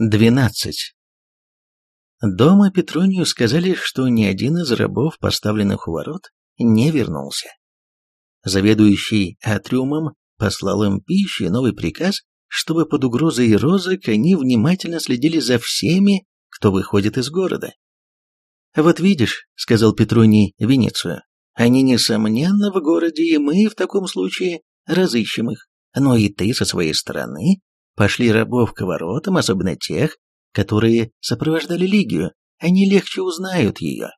12. Дома Петронию сказали, что ни один из рабов, поставленных у ворот, не вернулся. Заведующий атриумом послал им пищу и новый приказ, чтобы под угрозой розыск они внимательно следили за всеми, кто выходит из города. «Вот видишь», — сказал Петроний Венецию, — «они, несомненно, в городе, и мы в таком случае разыщем их. Но и ты со своей стороны Пошли рабов к воротам, особенно тех, которые сопровождали Лигию, они легче узнают ее.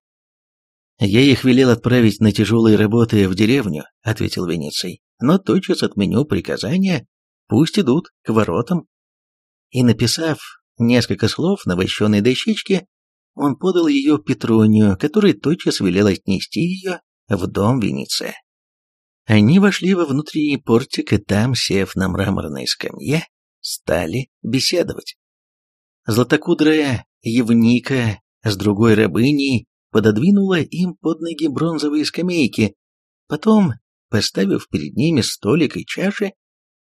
«Я их велел отправить на тяжелые работы в деревню», — ответил Венеций, «но тотчас отменю приказание, пусть идут к воротам». И написав несколько слов на вощеной дощечке, он подал ее Петронию, который тотчас велел отнести ее в дом Венеция. Они вошли во внутренний портик, и там, сев на мраморной скамье, стали беседовать. Златокудрая Евника с другой рабыней пододвинула им под ноги бронзовые скамейки, потом, поставив перед ними столик и чаши,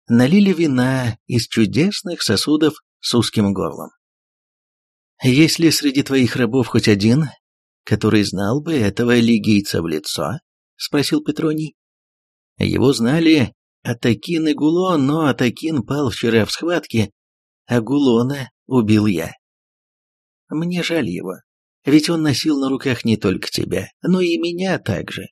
налили вина из чудесных сосудов с узким горлом. «Есть ли среди твоих рабов хоть один, который знал бы этого лигийца в лицо?» — спросил Петроний. Его знали Атакин и Гулон, но Атакин пал вчера в схватке, а Гулона убил я. Мне жаль его, ведь он носил на руках не только тебя, но и меня также.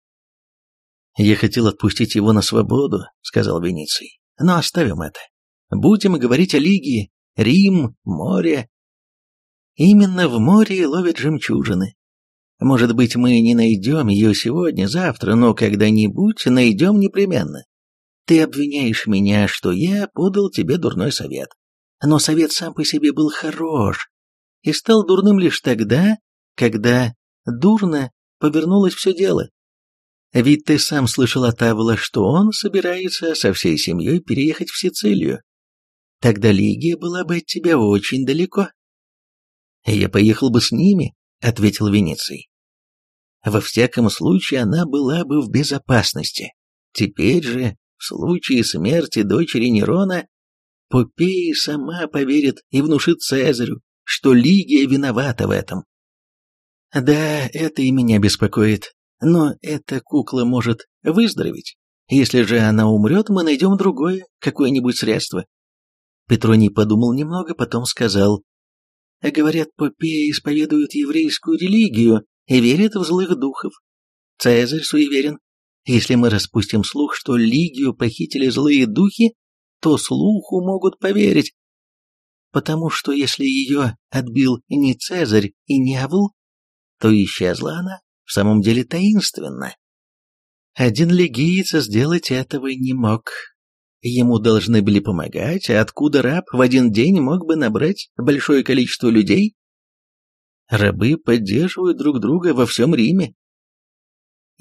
Я хотел отпустить его на свободу, сказал Вениций, но оставим это. Будем говорить о Лиге, Рим, море. Именно в море ловят жемчужины. Может быть, мы не найдем ее сегодня, завтра, но когда-нибудь найдем непременно. Ты обвиняешь меня, что я подал тебе дурной совет. Но совет сам по себе был хорош и стал дурным лишь тогда, когда дурно повернулось все дело. Ведь ты сам слышал от Авла, что он собирается со всей семьей переехать в Сицилию. Тогда Лигия была бы от тебя очень далеко. Я поехал бы с ними, ответил Венеций. Во всяком случае, она была бы в безопасности. Теперь же в случае смерти дочери Нерона Попея сама поверит и внушит Цезарю, что Лигия виновата в этом. Да, это и меня беспокоит, но эта кукла может выздороветь. Если же она умрет, мы найдем другое, какое-нибудь средство. Петроний подумал немного, потом сказал, Говорят, Попея исповедует еврейскую религию и верит в злых духов. Цезарь суеверен, если мы распустим слух, что Лигию похитили злые духи, то слуху могут поверить. Потому что если ее отбил не Цезарь и не Авл, то исчезла она в самом деле таинственно. Один легиец сделать этого не мог. Ему должны были помогать, а откуда раб в один день мог бы набрать большое количество людей? Рабы поддерживают друг друга во всем Риме,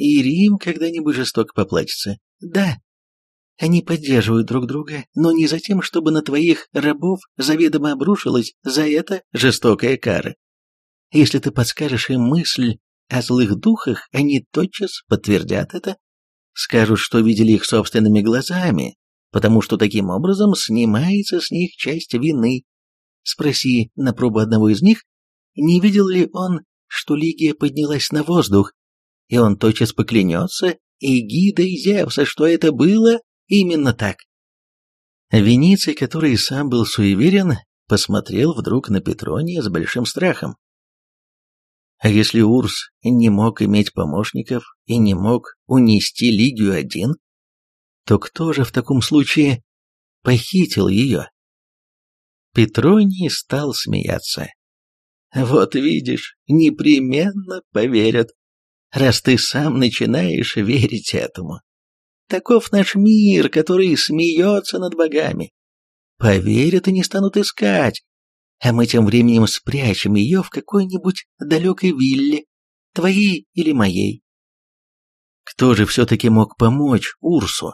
и Рим когда-нибудь жестоко поплатится. Да, они поддерживают друг друга, но не за тем, чтобы на твоих рабов заведомо обрушилась за это жестокая кара. Если ты подскажешь им мысль о злых духах, они тотчас подтвердят это, скажут, что видели их собственными глазами, потому что таким образом снимается с них часть вины. Спроси на пробу одного из них, не видел ли он, что Лигия поднялась на воздух и он тотчас поклянется и Зевса, что это было именно так. Вениций, который сам был суеверен, посмотрел вдруг на Петрония с большим страхом. А если Урс не мог иметь помощников и не мог унести Лигию один, то кто же в таком случае похитил ее? Петроний стал смеяться. «Вот видишь, непременно поверят раз ты сам начинаешь верить этому. Таков наш мир, который смеется над богами. Поверят и не станут искать, а мы тем временем спрячем ее в какой-нибудь далекой вилле, твоей или моей. Кто же все-таки мог помочь Урсу?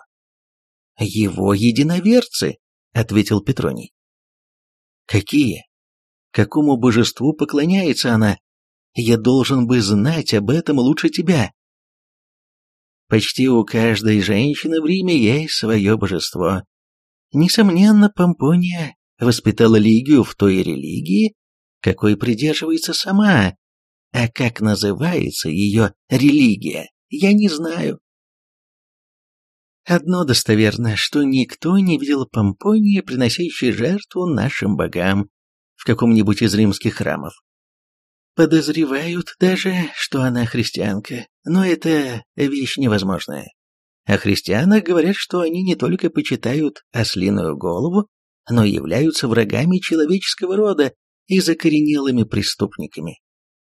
Его единоверцы, ответил Петроний. Какие? Какому божеству поклоняется она? Я должен бы знать об этом лучше тебя. Почти у каждой женщины в Риме есть свое божество. Несомненно, Помпония воспитала Лигию в той религии, какой придерживается сама, а как называется ее религия, я не знаю. Одно достоверно, что никто не видел Помпонии, приносящей жертву нашим богам в каком-нибудь из римских храмов. Подозревают даже, что она христианка, но это вещь невозможная. О христианах говорят, что они не только почитают ослиную голову, но и являются врагами человеческого рода и закоренелыми преступниками.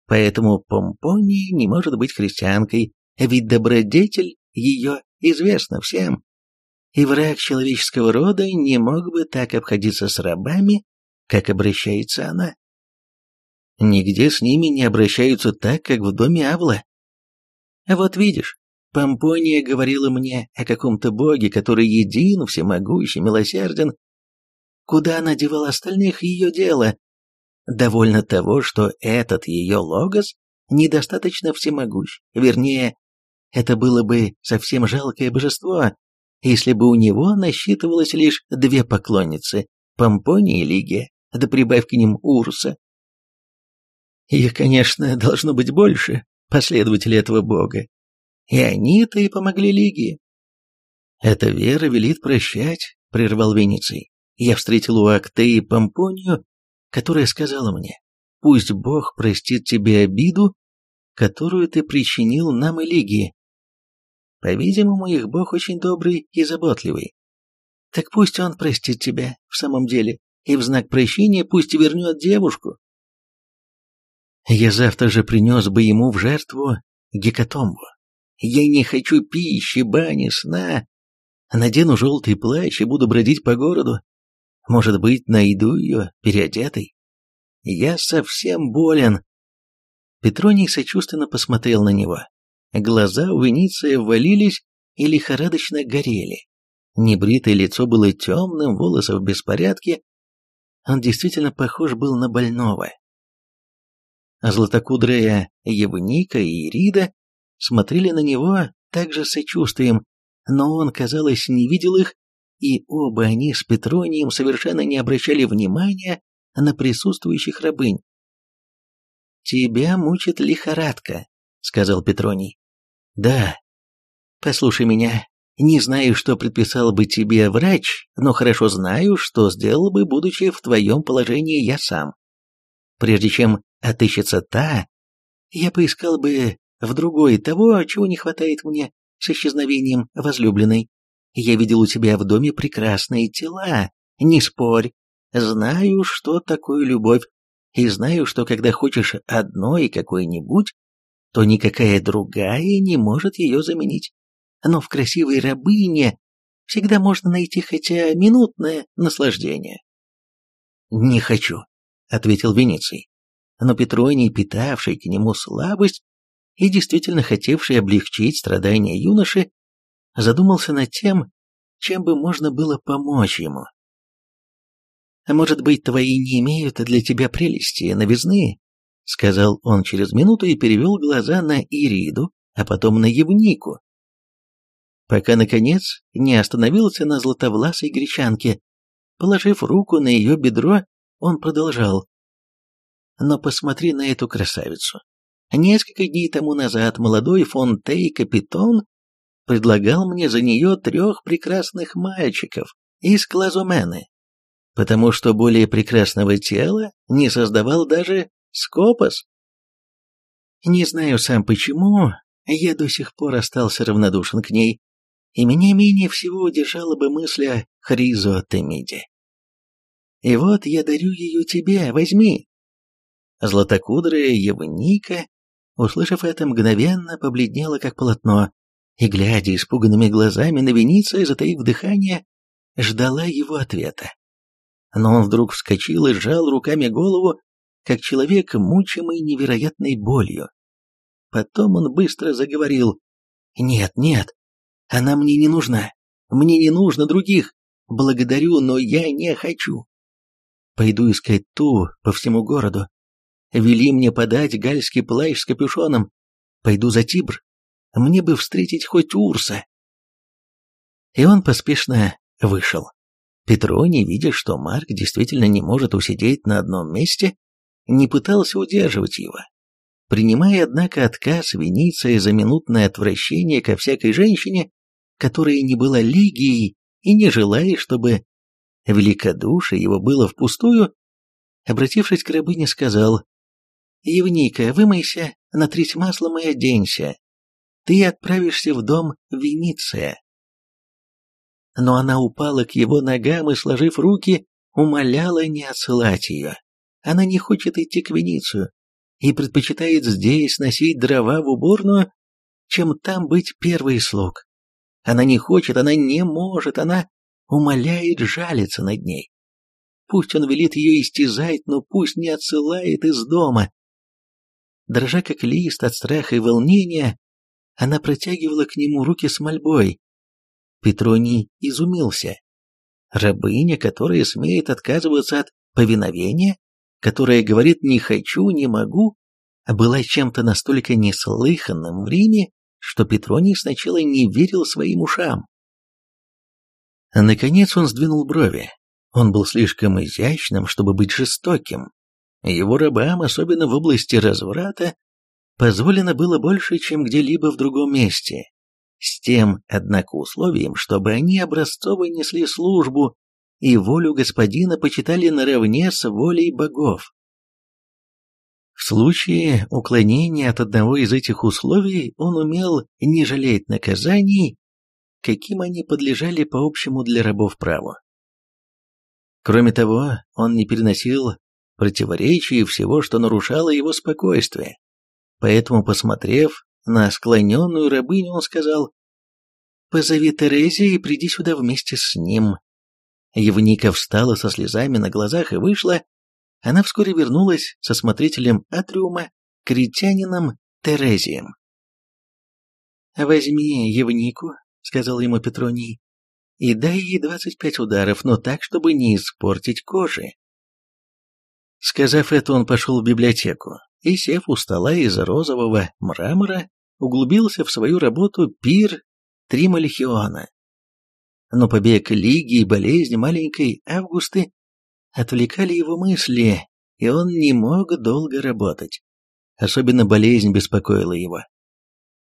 Поэтому Помпония не может быть христианкой, ведь добродетель ее известна всем. И враг человеческого рода не мог бы так обходиться с рабами, как обращается она. Нигде с ними не обращаются так, как в доме Авла. Вот видишь, Помпония говорила мне о каком-то боге, который един, всемогущий, милосерден. Куда она девала остальных, ее дело. Довольно того, что этот ее логос недостаточно всемогущ. Вернее, это было бы совсем жалкое божество, если бы у него насчитывалось лишь две поклонницы – Помпония и Лигия, да прибавь к ним Урса. Их, конечно, должно быть больше, последователи этого бога, и они-то и помогли Лигии. «Эта вера велит прощать», — прервал Венеций. «Я встретил у Актеи Помпонию, которая сказала мне, пусть Бог простит тебе обиду, которую ты причинил нам и Лигии. По-видимому, их Бог очень добрый и заботливый. Так пусть он простит тебя в самом деле, и в знак прощения пусть вернет девушку. Я завтра же принес бы ему в жертву гекатомбу. Я не хочу пищи, бани, сна. Надену желтый плащ и буду бродить по городу. Может быть, найду ее переодетой. Я совсем болен. Петроний сочувственно посмотрел на него. Глаза у Вениция ввалились и лихорадочно горели. Небритое лицо было темным, волосы в беспорядке. Он действительно похож был на больного. Златокудрая Евника и Ирида смотрели на него также с сочувствием, но он, казалось, не видел их, и оба они с Петронием совершенно не обращали внимания на присутствующих рабынь. «Тебя мучит лихорадка», — сказал Петроний. «Да. Послушай меня. Не знаю, что предписал бы тебе врач, но хорошо знаю, что сделал бы, будучи в твоем положении я сам. Прежде чем отыщется та, я поискал бы в другой того, чего не хватает мне с исчезновением возлюбленной. Я видел у тебя в доме прекрасные тела, не спорь. Знаю, что такое любовь, и знаю, что когда хочешь одной какой-нибудь, то никакая другая не может ее заменить. Но в красивой рабыне всегда можно найти хотя минутное наслаждение. «Не хочу», — ответил Венеций. Но Петроний, питавший к нему слабость, и действительно хотевший облегчить страдания юноши, задумался над тем, чем бы можно было помочь ему. «А «Может быть, твои не имеют для тебя прелести, новизны?» — сказал он через минуту и перевел глаза на Ириду, а потом на Евнику. Пока, наконец, не остановился на златовласой гречанке. Положив руку на ее бедро, он продолжал. «Но посмотри на эту красавицу. Несколько дней тому назад молодой Фонтей Капитон предлагал мне за нее трех прекрасных мальчиков из Клазумены, потому что более прекрасного тела не создавал даже Скопос. Не знаю сам почему, я до сих пор остался равнодушен к ней, и меня менее всего удержала бы мысль о Хризотемиде. И вот я дарю ее тебе, возьми. Златокудрая Евника услышав это, мгновенно побледнела, как полотно, и, глядя испуганными глазами на Вениция, затаив дыхание, ждала его ответа. Но он вдруг вскочил и сжал руками голову, как человек, мучимый невероятной болью. Потом он быстро заговорил. «Нет, нет, она мне не нужна. Мне не нужно других. Благодарю, но я не хочу. Пойду искать ту по всему городу, Вели мне подать гальский плащ с капюшоном. Пойду за Тибр. Мне бы встретить хоть Урса. И он поспешно вышел. Петроний, видя, что Марк действительно не может усидеть на одном месте, не пытался удерживать его. Принимая, однако, отказ Вениция за минутное отвращение ко всякой женщине, которая не была Лигией, и не желая, чтобы великодушие его было впустую, обратившись к рабыне, сказал, «Евника, вымойся, натрись маслом и оденься. Ты отправишься в дом Вениция». Но она упала к его ногам и, сложив руки, умоляла не отсылать ее. Она не хочет идти к Веницию и предпочитает здесь носить дрова в уборную, чем там быть первой слуг. Она не хочет, она не может, она умоляет жалиться над ней. Пусть он велит ее истязать, но пусть не отсылает из дома. Дрожа как лист от страха и волнения, она протягивала к нему руки с мольбой. Петроний изумился. Рабыня, которая смеет отказываться от повиновения, которая говорит «не хочу, не могу», была чем-то настолько неслыханным в Риме, что Петроний сначала не верил своим ушам. Наконец он сдвинул брови. Он был слишком изящным, чтобы быть жестоким. Его рабам, особенно в области разврата, позволено было больше, чем где-либо в другом месте, с тем, однако, условием, чтобы они образцово несли службу и волю господина почитали наравне с волей богов. В случае уклонения от одного из этих условий он умел не жалеть наказаний, каким они подлежали по общему для рабов праву. Кроме того, он не переносил противоречий и всего, что нарушало его спокойствие. Поэтому, посмотрев на склоненную рабыню, он сказал, «Позови Терезия и приди сюда вместе с ним». Евника встала со слезами на глазах и вышла, она вскоре вернулась со смотрителем атриума, критянином Терезием. «Возьми Евнику», — сказал ему Петроний, — «и дай ей двадцать пять ударов, но так, чтобы не испортить кожи». Сказав это, он пошел в библиотеку и, сев у стола из розового мрамора, углубился в свою работу «Пир Тримальхиона». Но побег Лиги и болезнь маленькой Августы отвлекали его мысли, и он не мог долго работать. Особенно болезнь беспокоила его.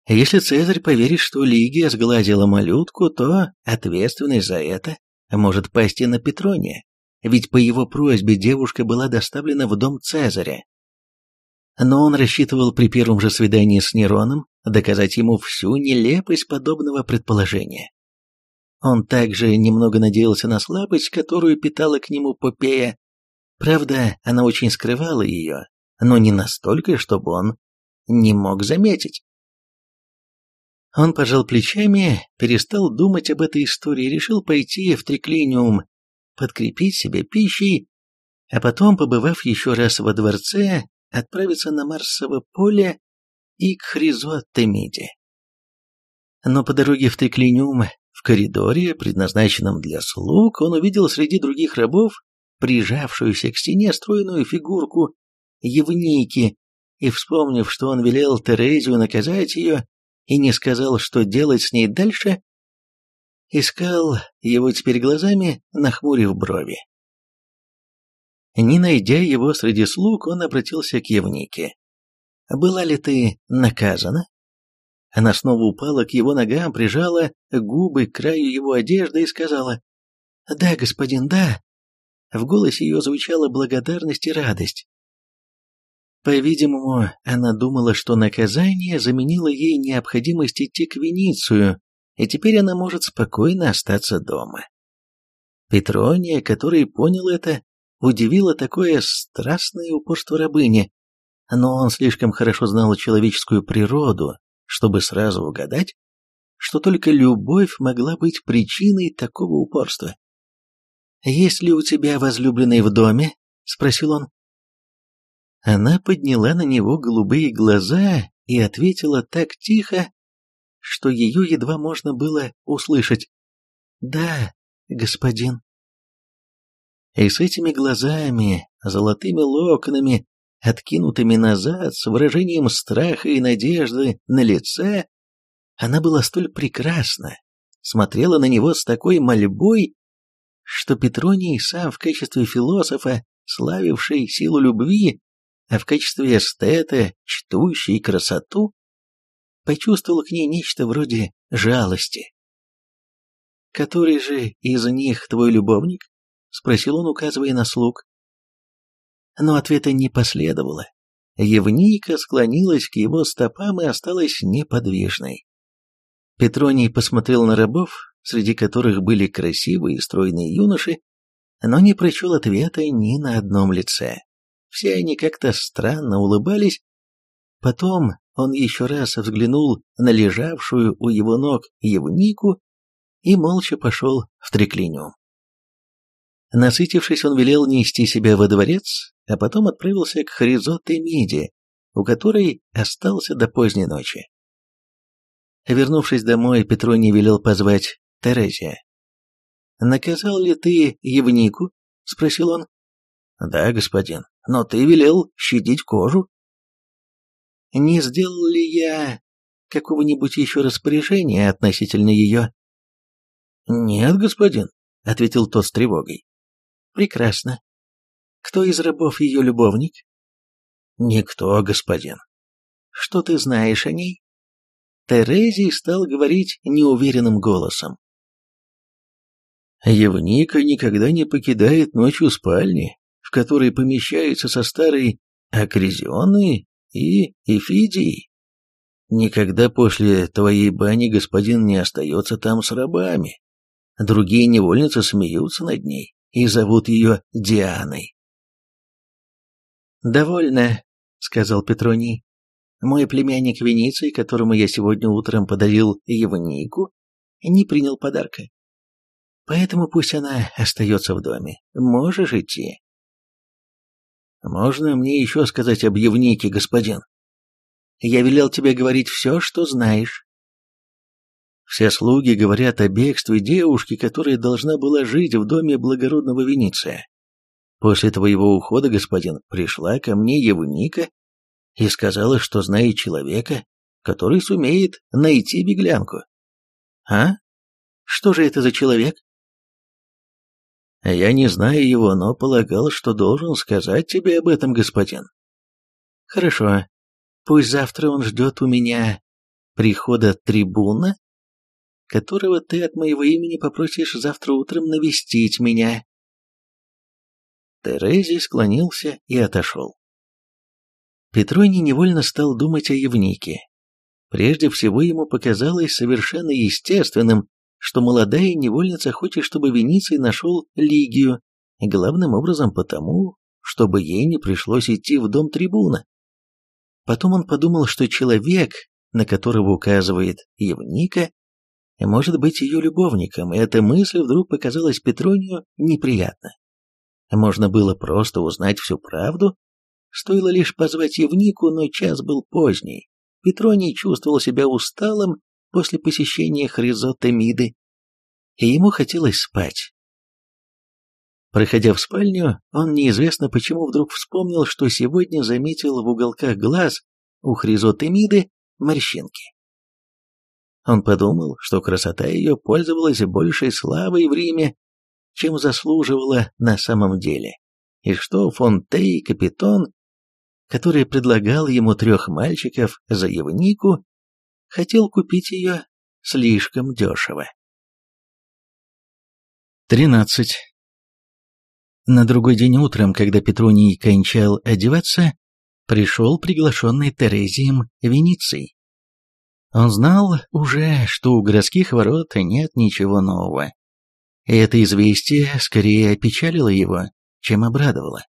Если Цезарь поверит, что Лигия сгладила малютку, то ответственность за это может пасть и на Петрония, ведь по его просьбе девушка была доставлена в дом Цезаря. Но он рассчитывал при первом же свидании с Нероном доказать ему всю нелепость подобного предположения. Он также немного надеялся на слабость, которую питала к нему Попея. Правда, она очень скрывала ее, но не настолько, чтобы он не мог заметить. Он пожал плечами, перестал думать об этой истории, решил пойти в триклиниум, подкрепить себя пищей, а потом, побывав еще раз во дворце, отправиться на Марсово поле и к Хризотемиде. Но по дороге в триклиниум в коридоре, предназначенном для слуг, он увидел среди других рабов прижавшуюся к стене стройную фигурку Евники, и, вспомнив, что он велел Терезию наказать ее и не сказал, что делать с ней дальше, искал его теперь глазами, нахмурив брови. Не найдя его среди слуг, он обратился к Евнике. «Была ли ты наказана?» Она снова упала к его ногам, прижала губы к краю его одежды и сказала «Да, господин, да». В голосе ее звучала благодарность и радость. По-видимому, она думала, что наказание заменило ей необходимость идти к Веницию, и теперь она может спокойно остаться дома. Петрония, который понял это, удивило такое страстное упорство рабыни, но он слишком хорошо знал человеческую природу, чтобы сразу угадать, что только любовь могла быть причиной такого упорства. «Есть ли у тебя возлюбленный в доме?» — спросил он. Она подняла на него голубые глаза и ответила так тихо, что ее едва можно было услышать. «Да, господин». И с этими глазами, золотыми локонами, откинутыми назад, с выражением страха и надежды на лице, она была столь прекрасна, смотрела на него с такой мольбой, что Петроний сам в качестве философа, славивший силу любви, а в качестве эстета, чтущий красоту, почувствовал к ней нечто вроде жалости. «Который же из них твой любовник?» — спросил он, указывая на слуг. Но ответа не последовало. Евника склонилась к его стопам и осталась неподвижной. Петроний посмотрел на рабов, среди которых были красивые и стройные юноши, но не прочел ответа ни на одном лице. Все они как-то странно улыбались. Потом он еще раз взглянул на лежавшую у его ног Евнику и молча пошел в триклиниум. Насытившись, он велел нести себя во дворец, а потом отправился к Хризоте Миди, у которой остался до поздней ночи. Вернувшись домой, Петроний велел позвать Терезия. «Наказал ли ты Евнику?» — спросил он. «Да, господин, но ты велел щадить кожу». «Не сделал ли я какого-нибудь еще распоряжения относительно ее?» «Нет, господин», — ответил тот с тревогой. «Прекрасно. Кто из рабов ее любовник?» «Никто, господин». «Что ты знаешь о ней?» Терезий стал говорить неуверенным голосом. Евника никогда не покидает ночью спальни, в которой помещается со старой Акризионой и Эфидией. Никогда после твоей бани господин не остается там с рабами. Другие невольницы смеются над ней и зовут ее Дианой. «Довольно», — сказал Петроний. «Мой племянник Вениций, которому я сегодня утром подарил Евнику, не принял подарка. Поэтому пусть она остается в доме. Можешь идти. Можно мне еще сказать об Евнике, господин? Я велел тебе говорить все, что знаешь. Все слуги говорят о бегстве девушки, которая должна была жить в доме благородного Венеция. После твоего ухода, господин, пришла ко мне Евника и сказала, что знает человека, который сумеет найти беглянку. А? Что же это за человек? Я не знаю его, но полагал, что должен сказать тебе об этом, господин. Хорошо. Пусть завтра он ждет у меня прихода трибуна, которого ты от моего имени попросишь завтра утром навестить меня. Терезий склонился и отошел. Петроний невольно стал думать о Евнике. Прежде всего ему показалось совершенно естественным, что молодая невольница хочет, чтобы Вениций нашел Лигию, главным образом потому, чтобы ей не пришлось идти в дом трибуна. Потом он подумал, что человек, на которого указывает Евника, может быть ее любовником, и эта мысль вдруг показалась Петронию неприятно. Можно было просто узнать всю правду, стоило лишь позвать Евнику, но час был поздний. Петроний чувствовал себя усталым после посещения Хризотемиды, и ему хотелось спать. Проходя в спальню, он неизвестно почему вдруг вспомнил, что сегодня заметил в уголках глаз у Хризотемиды морщинки. Он подумал, что красота ее пользовалась большей славой в Риме, чем заслуживала на самом деле, и что Фонтей Капитон, который предлагал ему трех мальчиков за Евнику, хотел купить ее слишком дешево. 13. На другой день утром, когда Петроний кончал одеваться, пришел приглашенный Терезием Вениций. Он знал уже, что у городских ворот нет ничего нового. И это известие скорее опечалило его, чем обрадовало.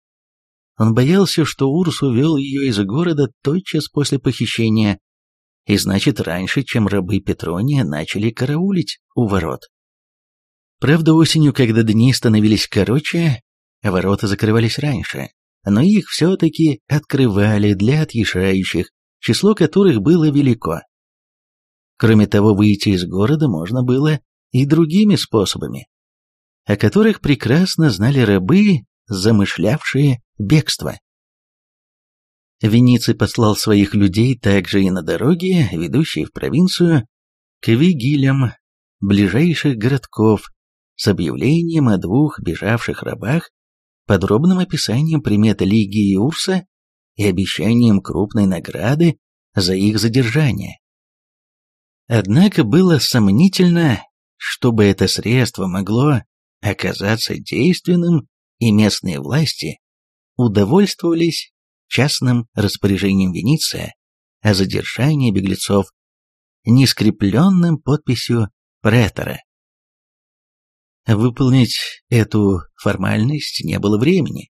Он боялся, что Урс увел ее из города тотчас после похищения, и значит раньше, чем рабы Петрония начали караулить у ворот. Правда, осенью, когда дни становились короче, ворота закрывались раньше, но их все-таки открывали для отъезжающих, число которых было велико. Кроме того, выйти из города можно было и другими способами, о которых прекрасно знали рабы, замышлявшие бегство. Вениций послал своих людей также и на дороге, ведущие в провинцию, к вигилям ближайших городков, с объявлением о двух бежавших рабах, подробным описанием примет Лигии Урса и обещанием крупной награды за их задержание. Однако было сомнительно, чтобы это средство могло оказаться действенным, и местные власти удовольствовались частным распоряжением Венеция о задержании беглецов, не скрепленным подписью претора. Выполнить эту формальность не было времени.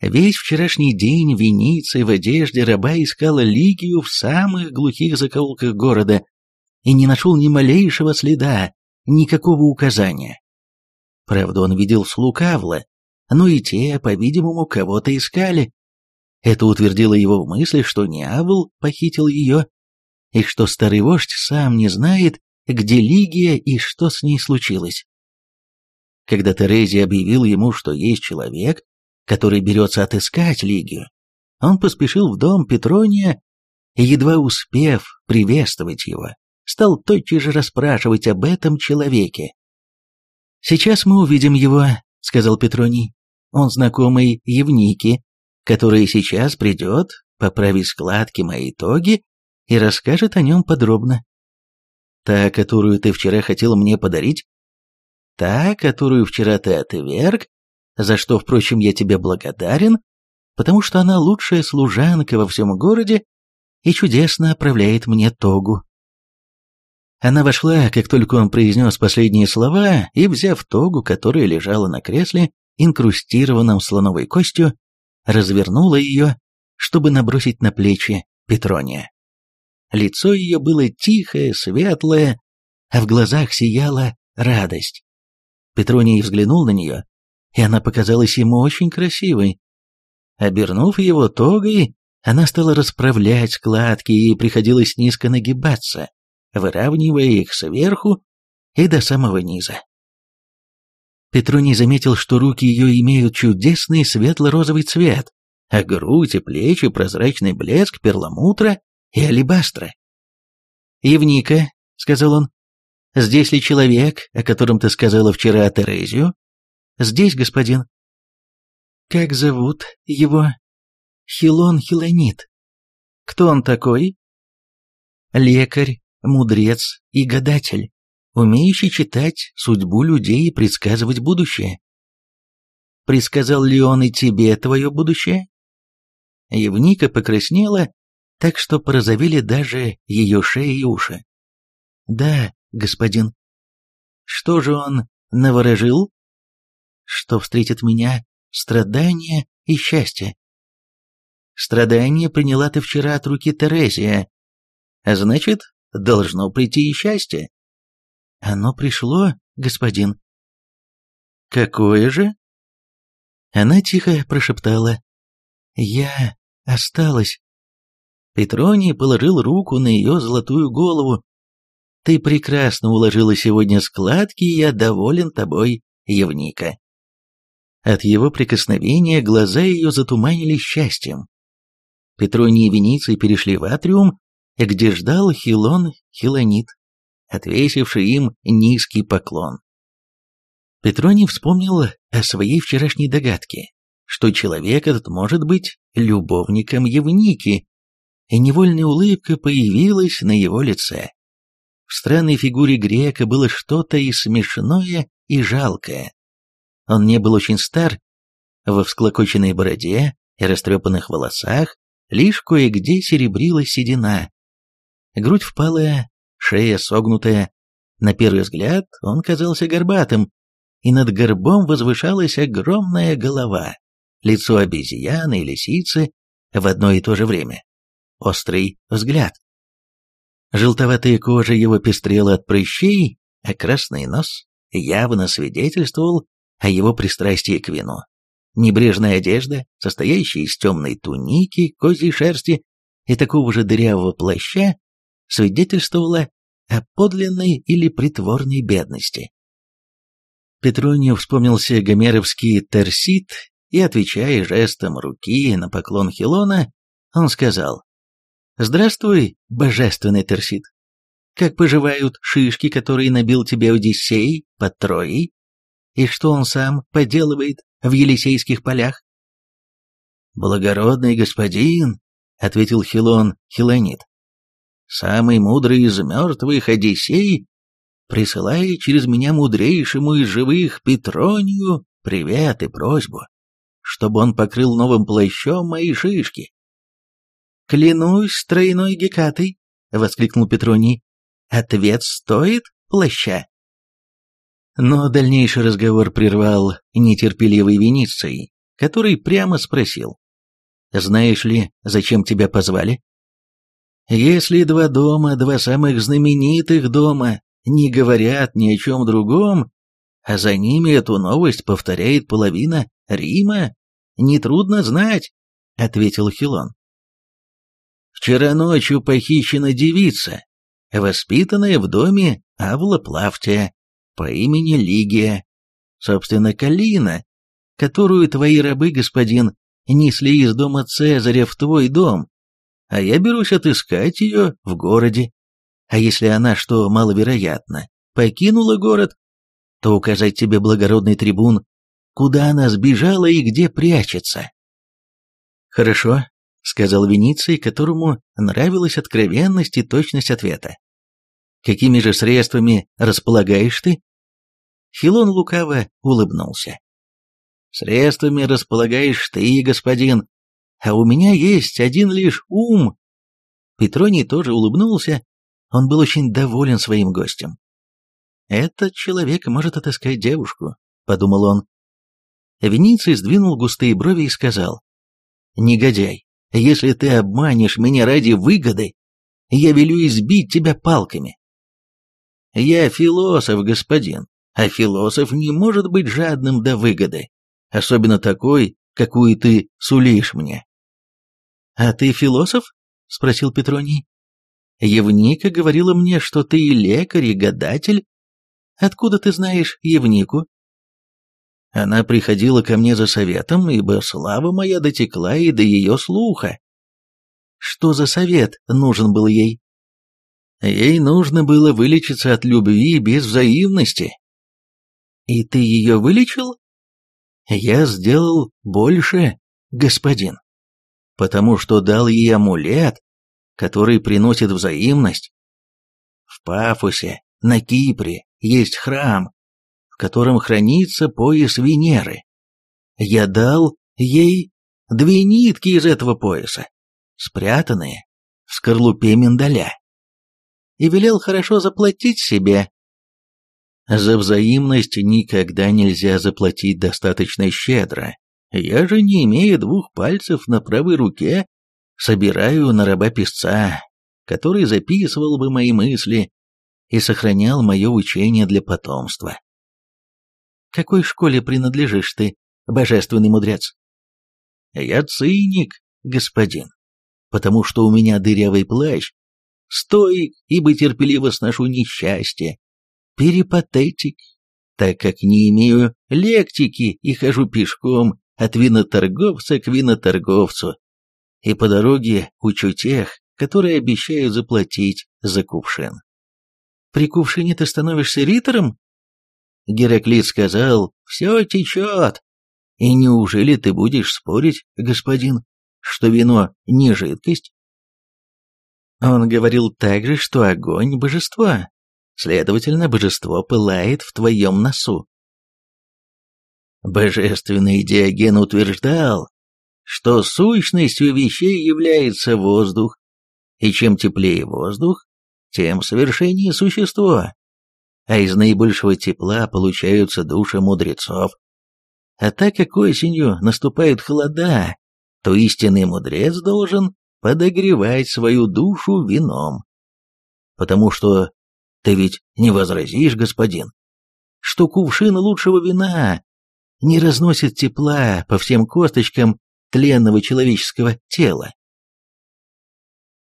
Весь вчерашний день Венеция в одежде раба искала Лигию в самых глухих закоулках города и не нашел ни малейшего следа, никакого указания. Правда, он видел слуг Авла, но и те, по-видимому, кого-то искали. Это утвердило его в мысли, что не Авл похитил ее, и что старый вождь сам не знает, где Лигия и что с ней случилось. Когда Терезия объявил ему, что есть человек, который берется отыскать Лигию, он поспешил в дом Петрония и, едва успев приветствовать его, стал тотчас же расспрашивать об этом человеке. «Сейчас мы увидим его», — сказал Петроний. «Он знакомый Евники, который сейчас придет, поправить складки моей тоги и расскажет о нем подробно. Та, которую ты вчера хотел мне подарить, Та, которую вчера ты отверг, за что, впрочем, я тебе благодарен, потому что она лучшая служанка во всем городе и чудесно оправляет мне тогу. Она вошла, как только он произнес последние слова, и, взяв тогу, которая лежала на кресле, инкрустированном слоновой костью, развернула ее, чтобы набросить на плечи Петрония. Лицо ее было тихое, светлое, а в глазах сияла радость. Петроний взглянул на нее, и она показалась ему очень красивой. Обернув его тогой, она стала расправлять складки, и приходилось низко нагибаться, выравнивая их сверху и до самого низа. Петроний заметил, что руки ее имеют чудесный светло-розовый цвет, а грудь и плечи прозрачный блеск перламутра и алебастра. «Евника», — сказал он, Здесь ли человек, о котором ты сказала вчера Терезию? Здесь, господин. Как зовут его? Хилон Хилонит. Кто он такой? Лекарь, мудрец и гадатель, умеющий читать судьбу людей и предсказывать будущее. Предсказал ли он и тебе твое будущее? Евника покраснела, так что порозовели даже ее шея и уши. Да, господин. Что же он наворожил? Что встретит меня страдания и счастье. Страдание приняла ты вчера от руки Терезия, а значит, должно прийти и счастье. Оно пришло, господин. Какое же? Она тихо прошептала. Я осталась. Петроний положил руку на ее золотую голову, ты прекрасно уложила сегодня складки, и я доволен тобой, Евника». От его прикосновения глаза ее затуманили счастьем. Петроний и Вениций перешли в атриум, где ждал Хилон Хилонит, отвесивший им низкий поклон. Петроний вспомнил о своей вчерашней догадке, что человек этот может быть любовником Евники, и невольная улыбка появилась на его лице. В странной фигуре грека было что-то и смешное, и жалкое. Он не был очень стар, во всклокоченной бороде и растрепанных волосах лишь кое-где серебрилась седина. Грудь впалая, шея согнутая. На первый взгляд он казался горбатым, и над горбом возвышалась огромная голова, лицо обезьяны и лисицы в одно и то же время. Острый взгляд. Желтоватая кожа его пестрела от прыщей, а красный нос явно свидетельствовал о его пристрастии к вину. Небрежная одежда, состоящая из темной туники, козьей шерсти и такого же дырявого плаща, свидетельствовала о подлинной или притворной бедности. Петронию вспомнился гомеровский терсит, и, отвечая жестом руки на поклон Хилона, он сказал «Здравствуй, божественный Терсит. Как поживают шишки, которые набил тебе Одиссей под Троей?» и что он сам поделывает в Елисейских полях? «Благородный господин», — ответил Хилон Хилонит, — «самый мудрый из мертвых Одиссей, присылая через меня мудрейшему из живых Петронию привет и просьбу, чтобы он покрыл новым плащом мои шишки». «Клянусь тройной гекатой», — воскликнул Петроний, — «ответ стоит плаща». Но дальнейший разговор прервал нетерпеливый Вениций, который прямо спросил. «Знаешь ли, зачем тебя позвали?» «Если два дома, два самых знаменитых дома, не говорят ни о чем другом, а за ними эту новость повторяет половина Рима, нетрудно знать», — ответил Хилон. «Вчера ночью похищена девица, воспитанная в доме Авла Плавтия, по имени Лигия, собственно, Калина, которую твои рабы, господин, несли из дома Цезаря в твой дом, а я берусь отыскать ее в городе. А если она, что маловероятно, покинула город, то указать тебе, благородный трибун, куда она сбежала и где прячется. Хорошо, сказал Вениций, которому нравилась откровенность и точность ответа. Какими же средствами располагаешь ты? Хилон лукаво улыбнулся. «Средствами располагаешь ты, господин, а у меня есть один лишь ум». Петроний тоже улыбнулся, он был очень доволен своим гостем. «Этот человек может отыскать девушку», — подумал он. Вениций сдвинул густые брови и сказал, «Негодяй, если ты обманешь меня ради выгоды, я велю избить тебя палками». «Я философ, господин», а философ не может быть жадным до выгоды, особенно такой, какую ты сулишь мне. «А ты философ?» — спросил Петроний. «Евника говорила мне, что ты и лекарь, и гадатель. Откуда ты знаешь Евнику?» Она приходила ко мне за советом, ибо слава моя дотекла и до ее слуха. Что за совет нужен был ей? Ей нужно было вылечиться от любви без взаимности, «И ты ее вылечил?» «Я сделал больше, господин, потому что дал ей амулет, который приносит взаимность. В Пафосе, на Кипре, есть храм, в котором хранится пояс Венеры. Я дал ей две нитки из этого пояса, спрятанные в скорлупе миндаля, и велел хорошо заплатить себе за взаимность никогда нельзя заплатить достаточно щедро. Я же, не имея двух пальцев на правой руке, собираю на раба-песца, который записывал бы мои мысли и сохранял мое учение для потомства. Какой школе принадлежишь ты, божественный мудрец? Я циник, господин, потому что у меня дырявый плащ, стоик, ибо терпеливо сношу несчастье, перипатетик, так как не имею лектики и хожу пешком от виноторговца к виноторговцу, и по дороге учу тех, которые обещают заплатить за кувшин. При кувшине ты становишься ритором? Гераклит сказал, все течет. И неужели ты будешь спорить, господин, что вино не жидкость? Он говорил также, что огонь – божество, Следовательно, божество пылает в твоем носу. Божественный Диоген утверждал, что сущностью вещей является воздух, и чем теплее воздух, тем совершеннее существо, а из наибольшего тепла получаются души мудрецов. А так как осенью наступают холода, то истинный мудрец должен подогревать свою душу вином, потому что ты ведь не возразишь, господин, что кувшин лучшего вина не разносит тепла по всем косточкам тленного человеческого тела.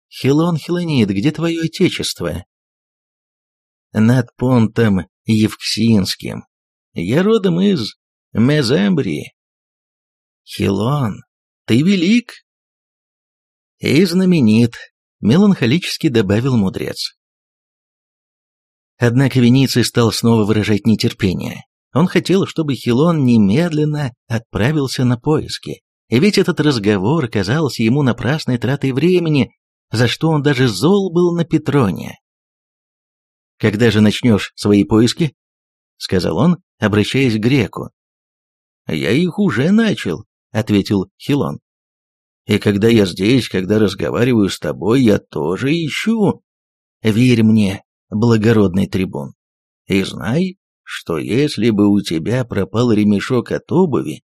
Хилон Хилонит, где твое отечество? Над понтом Евксинским. Я родом из Мезембрии. Хилон, ты велик и знаменит, меланхолически добавил мудрец. Однако Вениций стал снова выражать нетерпение. Он хотел, чтобы Хилон немедленно отправился на поиски. Ведь этот разговор казался ему напрасной тратой времени, за что он даже зол был на Петроне. «Когда же начнешь свои поиски?» — сказал он, обращаясь к греку. «Я их уже начал», — ответил Хилон. «И когда я здесь, когда разговариваю с тобой, я тоже ищу. Верь мне, благородный трибун, и знай, что если бы у тебя пропал ремешок от обуви,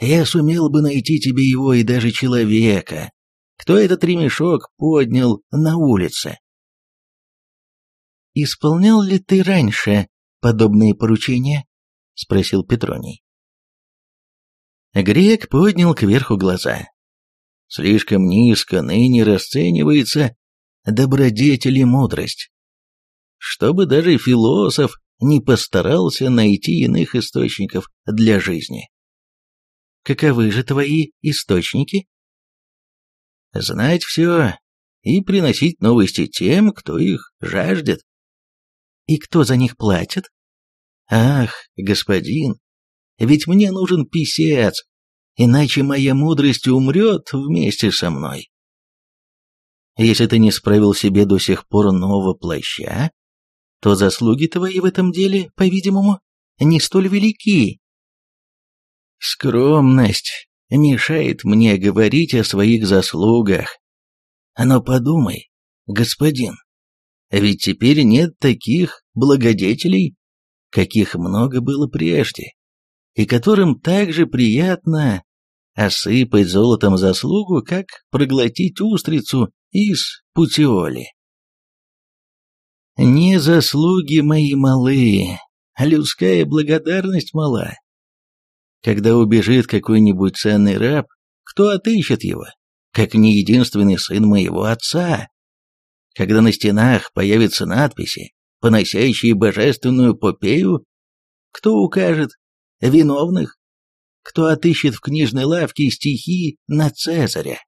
я сумел бы найти тебе его и даже человека, кто этот ремешок поднял на улице. «Исполнял ли ты раньше подобные поручения?» — спросил Петроний. Грек поднял кверху глаза. «Слишком низко ныне расценивается добродетель и мудрость. Чтобы даже философ не постарался найти иных источников для жизни. Каковы же твои источники? Знать все и приносить новости тем, кто их жаждет. И кто за них платит? Ах, господин, ведь мне нужен писец, иначе моя мудрость умрет вместе со мной. Если ты не справил себе до сих пор нового плаща, то заслуги твои в этом деле, по-видимому, не столь велики. Скромность мешает мне говорить о своих заслугах. Но подумай, господин, ведь теперь нет таких благодетелей, каких много было прежде, и которым так же приятно осыпать золотом заслугу, как проглотить устрицу из путиоли. Не заслуги мои малы, людская благодарность мала. Когда убежит какой-нибудь ценный раб, кто отыщет его, как не единственный сын моего отца? Когда на стенах появятся надписи, поносящие божественную попею, кто укажет виновных? Кто отыщет в книжной лавке стихи на Цезаря?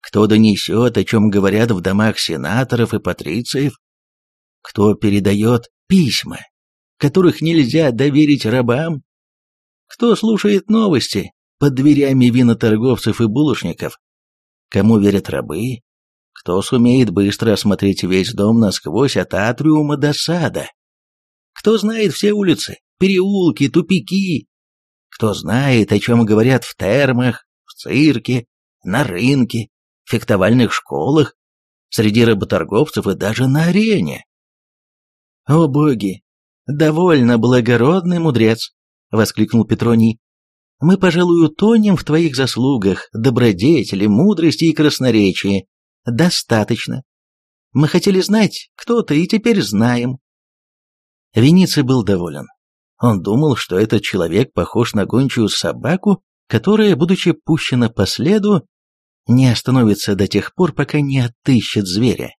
Кто донесет, о чем говорят в домах сенаторов и патрициев? Кто передает письма, которых нельзя доверить рабам, кто слушает новости под дверями виноторговцев и булочников, кому верят рабы, кто сумеет быстро осмотреть весь дом насквозь от атриума до сада, кто знает все улицы, переулки, тупики, кто знает, о чем говорят в термах, в цирке, на рынке, фехтовальных школах, среди работорговцев и даже на арене. «О боги! Довольно благородный мудрец!» — воскликнул Петроний. «Мы, пожалуй, утонем в твоих заслугах, добродетели, мудрости и красноречии. Достаточно. Мы хотели знать, кто ты, и теперь знаем». Вениций был доволен. Он думал, что этот человек похож на гончую собаку, которая, будучи пущена по следу, не остановится до тех пор, пока не отыщет зверя.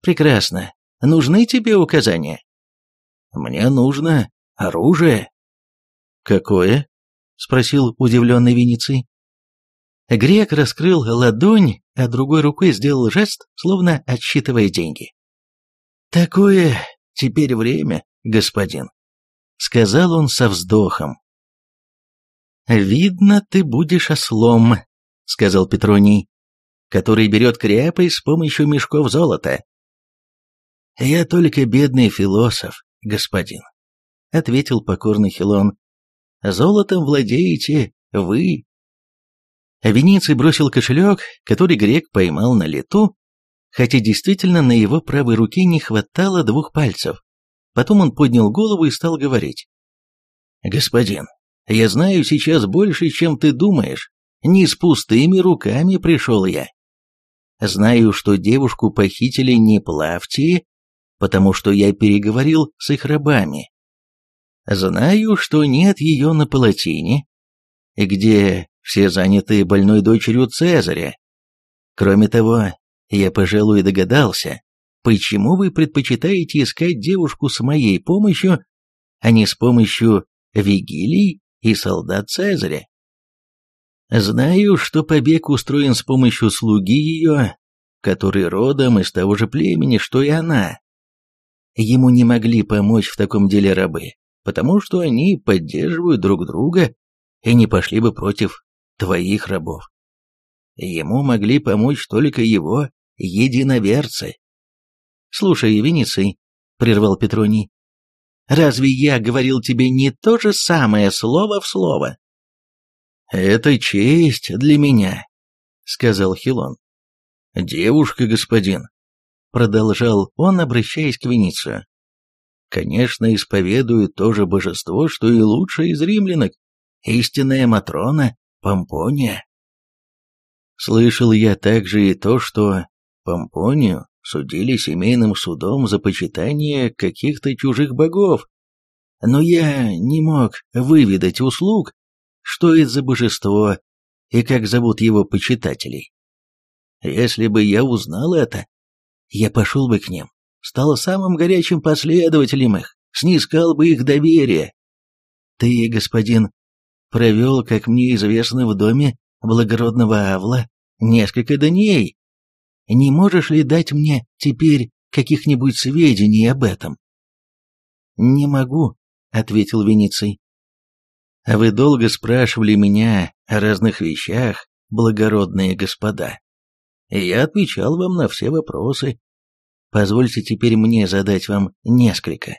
«Прекрасно. Нужны тебе указания?» «Мне нужно оружие». «Какое?» — спросил удивленный Вениций. Грек раскрыл ладонь, а другой рукой сделал жест, словно отсчитывая деньги. «Такое теперь время, господин», — сказал он со вздохом. «Видно, ты будешь ослом», — сказал Петроний, «который берет крепость с помощью мешков золота. «Я только бедный философ, господин», — ответил покорный Хилон. «Золотом владеете вы». Вениций бросил кошелек, который грек поймал на лету, хотя действительно на его правой руке не хватало двух пальцев. Потом он поднял голову и стал говорить. «Господин, я знаю сейчас больше, чем ты думаешь. Не с пустыми руками пришел я. Знаю, что девушку похитили не Плавтии, потому что я переговорил с их рабами. Знаю, что нет ее на палатине, где все заняты больной дочерью Цезаря. Кроме того, я, пожалуй, догадался, почему вы предпочитаете искать девушку с моей помощью, а не с помощью Вигилий и солдат Цезаря. Знаю, что побег устроен с помощью слуги ее, который родом из того же племени, что и она, ему не могли помочь в таком деле рабы, потому что они поддерживают друг друга и не пошли бы против твоих рабов. Ему могли помочь только его единоверцы. «Слушай, Вениций», — прервал Петроний, — «разве я говорил тебе не то же самое слово в слово?» «Это честь для меня», — сказал Хилон. «Девушка, господин», — продолжал он, обращаясь к Веницию. «Конечно, исповедует то же божество, что и лучшая из римлянок, истинная Матрона Помпония». Слышал я также и то, что Помпонию судили семейным судом за почитание каких-то чужих богов, но я не мог выведать услуг, что это за божество и как зовут его почитателей. Если бы я узнал это, я пошел бы к ним, стал самым горячим последователем их, снискал бы их доверие. Ты, господин, провел, как мне известно, в доме благородного Авла несколько дней. Не можешь ли дать мне теперь каких-нибудь сведений об этом? «Не могу», — ответил Вениций. «Вы долго спрашивали меня о разных вещах, благородные господа я отвечал вам на все вопросы. Позвольте теперь мне задать вам несколько.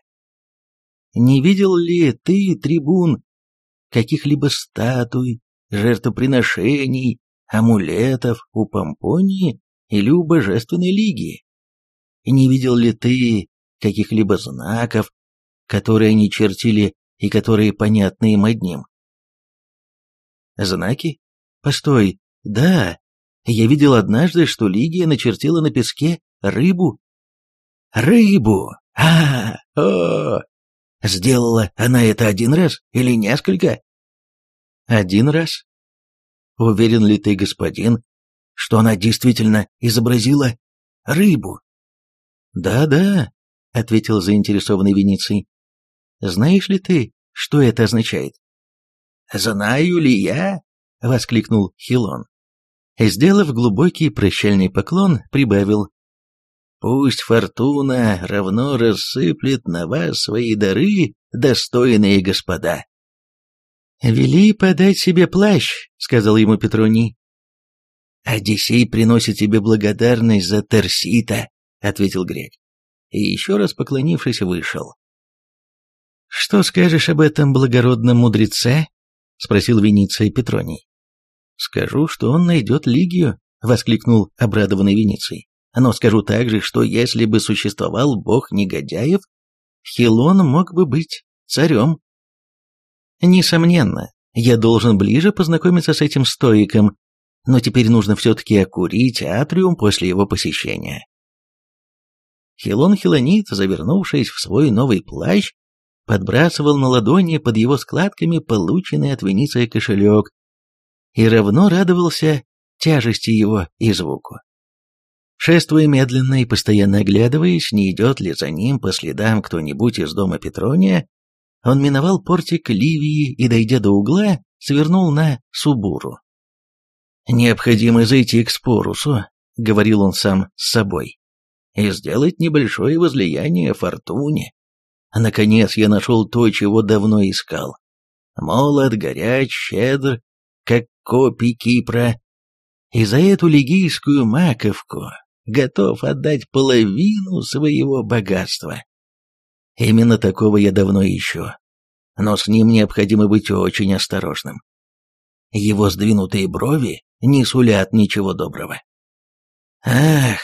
Не видел ли ты, трибун, каких-либо статуй, жертвоприношений, амулетов у Помпонии или у Божественной Лиги? Не видел ли ты каких-либо знаков, которые они чертили и которые понятны им одним? Знаки? Постой, да, я видел однажды, что Лигия начертила на песке рыбу. Рыбу! А, о! Сделала она это один раз или несколько? Один раз. Уверен ли ты, господин, что она действительно изобразила рыбу? Да-да, ответил заинтересованный Вениций. Знаешь ли ты, что это означает? Знаю ли я? воскликнул Хилон. Сделав глубокий прощальный поклон, прибавил «Пусть фортуна равно рассыплет на вас свои дары, достойные господа». «Вели подать себе плащ», — сказал ему Петроний. «Одиссей приносит тебе благодарность за Терсита», — ответил грек. И еще раз поклонившись, вышел. «Что скажешь об этом благородном мудреце?» — спросил Вениция Петроний. «Скажу, что он найдет Лигию», — воскликнул обрадованный Вениций. «Но скажу также, что если бы существовал бог негодяев, Хилон мог бы быть царем». «Несомненно, я должен ближе познакомиться с этим стоиком, но теперь нужно все-таки окурить атриум после его посещения». Хилон Хилонит, завернувшись в свой новый плащ, подбрасывал на ладони под его складками полученный от Вениция кошелек, и равно радовался тяжести его и звуку. Шествуя медленно и постоянно оглядываясь, не идет ли за ним по следам кто-нибудь из дома Петрония, он миновал портик Ливии и, дойдя до угла, свернул на Субуру. «Необходимо зайти к Спорусу», — говорил он сам с собой, — «и сделать небольшое возлияние Фортуне. Наконец я нашел то, чего давно искал. Молод, горяч, щедр, как копий Кипра, и за эту лигийскую маковку готов отдать половину своего богатства. Именно такого я давно ищу, но с ним необходимо быть очень осторожным. Его сдвинутые брови не сулят ничего доброго. Ах,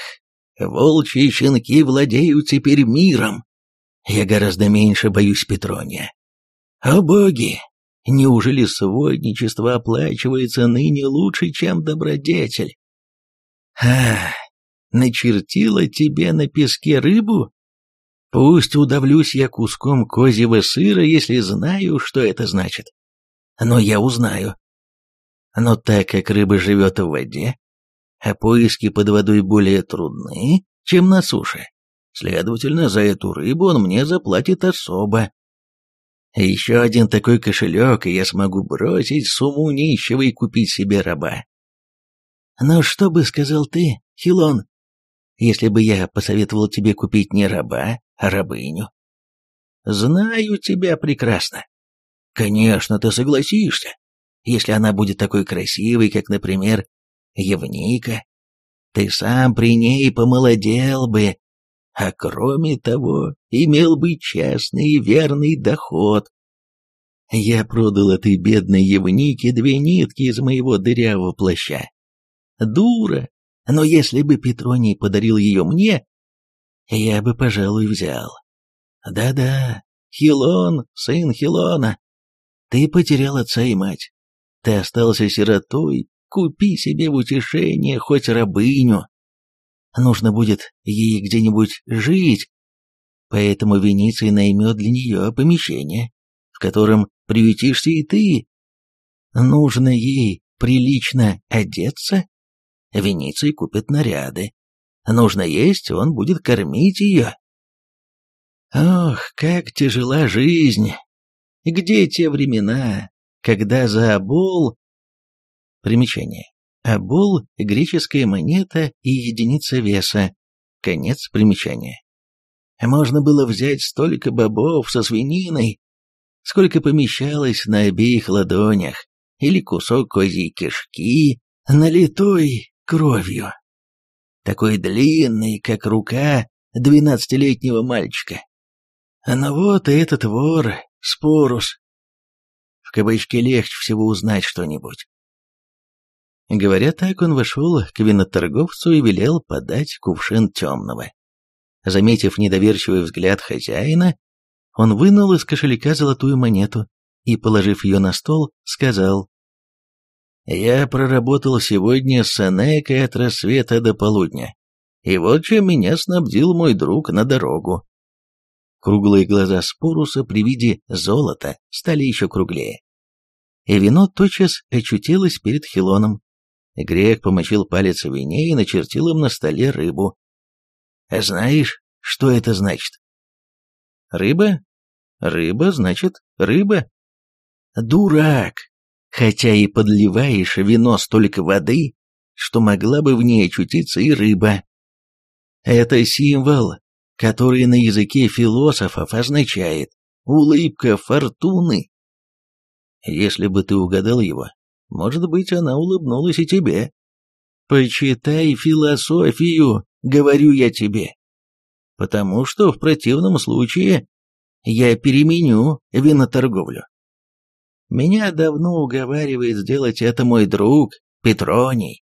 волчьи щенки владеют теперь миром. Я гораздо меньше боюсь Петрония. О боги, Неужели сводничество оплачивается ныне лучше, чем добродетель? А, начертила тебе на песке рыбу? Пусть удавлюсь я куском козьего сыра, если знаю, что это значит. Но я узнаю. Но так как рыба живет в воде, а поиски под водой более трудны, чем на суше, следовательно, за эту рыбу он мне заплатит особо, еще один такой кошелек, и я смогу бросить сумму нищего и купить себе раба. Но что бы сказал ты, Хилон, если бы я посоветовал тебе купить не раба, рабыню. Знаю тебя прекрасно. Конечно, ты согласишься, если она будет такой красивой, как, например, Евника. Ты сам при ней помолодел бы, а кроме того, имел бы честный и верный доход. Я продал этой бедной Евнике две нитки из моего дырявого плаща. Дура, но если бы Петроний подарил ее мне, я бы, пожалуй, взял. Да-да, Хилон, сын Хилона. Ты потерял отца и мать. Ты остался сиротой, купи себе в утешение хоть рабыню. Нужно будет ей где-нибудь жить, поэтому Вениций наймет для нее помещение, в котором приютишься и ты. Нужно ей прилично одеться, Вениций купит наряды. Нужно есть, он будет кормить ее. Ох, как тяжела жизнь! Где те времена, когда за обол... Примечание. Обол – греческая монета и единица веса. Конец примечания. Можно было взять столько бобов со свининой, сколько помещалось на обеих ладонях, или кусок козьей кишки, налитой кровью. Такой длинный, как рука двенадцатилетнего мальчика. Ну вот и этот вор, Спорус. В кабачке легче всего узнать что-нибудь. Говоря так, он вошел к виноторговцу и велел подать кувшин темного. Заметив недоверчивый взгляд хозяина, он вынул из кошелька золотую монету и, положив ее на стол, сказал, «Я проработал сегодня с Энекой от рассвета до полудня, и вот чем меня снабдил мой друг на дорогу». Круглые глаза Споруса при виде золота стали еще круглее. И вино тотчас очутилось перед Хилоном. Грек помочил палец в вине и начертил им на столе рыбу. «Знаешь, что это значит?» «Рыба? Рыба, значит, рыба?» «Дурак! Хотя и подливаешь вино столько воды, что могла бы в ней очутиться и рыба. Это символ, который на языке философов означает «улыбка фортуны». Если бы ты угадал его, может быть, она улыбнулась и тебе. Почитай философию, говорю я тебе. Потому что в противном случае я переменю виноторговлю. Меня давно уговаривает сделать это мой друг Петроний.